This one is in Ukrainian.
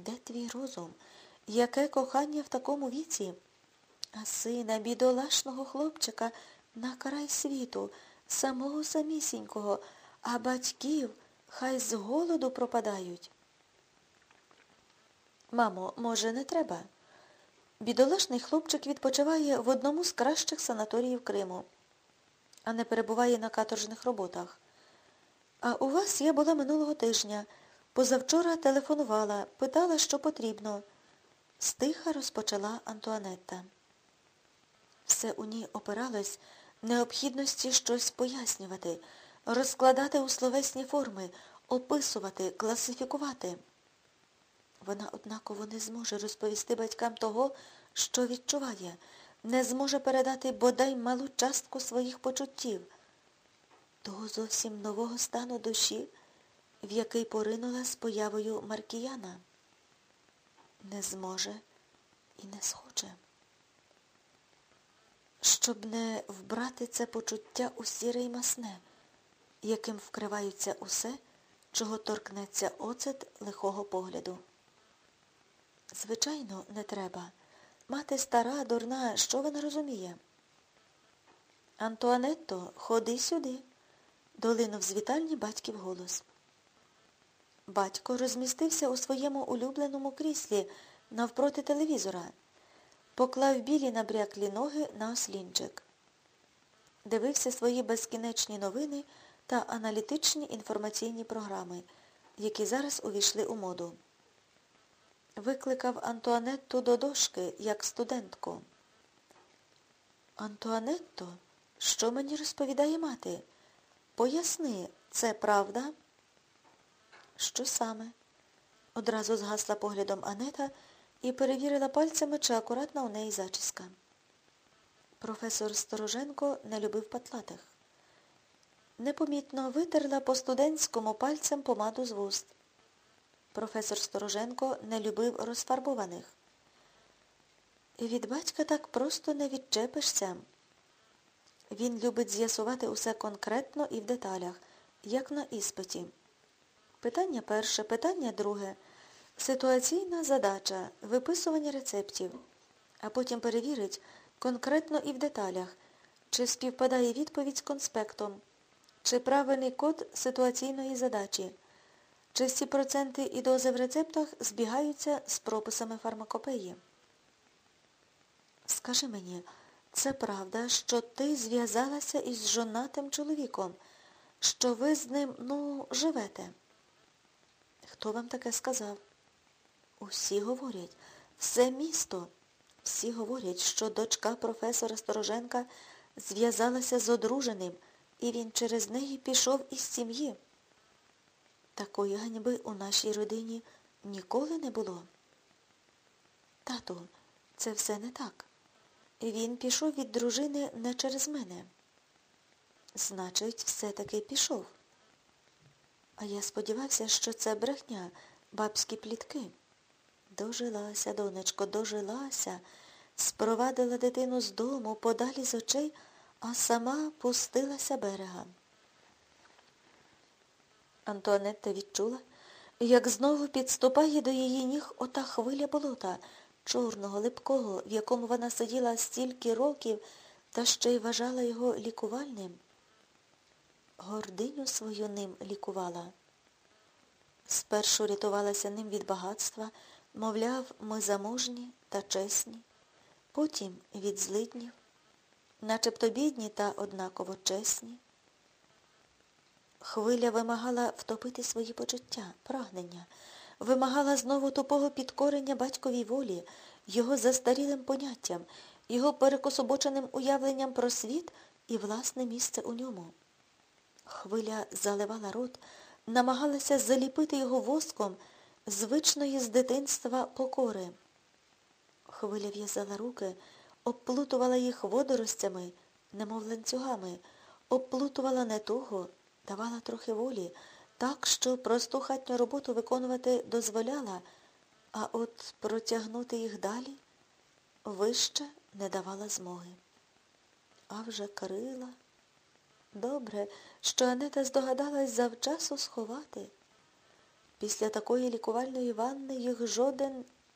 Де твій розум? Яке кохання в такому віці? А сина, бідолашного хлопчика, на край світу, самого самісінького, а батьків хай з голоду пропадають. Мамо, може, не треба? Бідолашний хлопчик відпочиває в одному з кращих санаторіїв Криму, а не перебуває на каторжних роботах. А у вас я була минулого тижня. Позавчора телефонувала, питала, що потрібно. Стиха розпочала Антуанетта. Все у ній опиралось необхідності щось пояснювати, розкладати у словесні форми, описувати, класифікувати. Вона однаково не зможе розповісти батькам того, що відчуває, не зможе передати бодай малу частку своїх почуттів, того зовсім нового стану душі, в який поринула з появою Маркіяна. Не зможе і не схоче. Щоб не вбрати це почуття у сіре й масне, яким вкривається усе, чого торкнеться оцет лихого погляду. Звичайно, не треба. Мати стара, дурна, що вона розуміє? Антуанетто, ходи сюди, долинув з вітальні батьків голос. Батько розмістився у своєму улюбленому кріслі навпроти телевізора, поклав білі набряклі ноги на ослінчик. Дивився свої безкінечні новини та аналітичні інформаційні програми, які зараз увійшли у моду. Викликав Антуанетту до дошки, як студентку. Антуанетто, що мені розповідає мати? Поясни, це правда? Що саме? Одразу згасла поглядом Анета і перевірила пальцями, чи акуратна у неї зачіска. Професор Стороженко не любив патлатих. Непомітно витерла по студентському пальцем помаду з вуст. Професор Стороженко не любив розфарбованих. Від батька так просто не відчепишся. Він любить з'ясувати усе конкретно і в деталях, як на іспиті. Питання перше, питання друге. Ситуаційна задача, виписування рецептів, а потім перевірить конкретно і в деталях, чи співпадає відповідь з конспектом, чи правильний код ситуаційної задачі, чи всі проценти і дози в рецептах збігаються з прописами фармакопеї. Скажи мені, це правда, що ти зв'язалася із жонатим чоловіком, що ви з ним, ну, живете? Хто вам таке сказав? Усі говорять, все місто. Всі говорять, що дочка професора Стороженка зв'язалася з одруженим, і він через неї пішов із сім'ї. Такої ганьби у нашій родині ніколи не було. Тату, це все не так. Він пішов від дружини не через мене. Значить, все-таки пішов. А я сподівався, що це брехня, бабські плітки. Дожилася, донечко, дожилася, спровадила дитину з дому, подалі з очей, а сама пустилася берегом. Антуанетта відчула, як знову підступає до її ніг ота хвиля болота, чорного, липкого, в якому вона сиділа стільки років та ще й вважала його лікувальним. Гординю свою ним лікувала. Спершу рятувалася ним від багатства, мовляв, ми заможні та чесні, потім від злиднів, начебто бідні та однаково чесні. Хвиля вимагала втопити свої почуття, прагнення, вимагала знову тупого підкорення батьковій волі, його застарілим поняттям, його перекособоченим уявленням про світ і власне місце у ньому. Хвиля заливала рот, намагалася заліпити його воском звичної з дитинства покори. Хвиля в'язала руки, обплутувала їх водоростями, немов ланцюгами, обплутувала не того, давала трохи волі, так, що просту хатню роботу виконувати дозволяла, а от протягнути їх далі вище не давала змоги. А вже крила. Добре, що Анета здогадалась завчасу сховати. Після такої лікувальної ванни їх жоден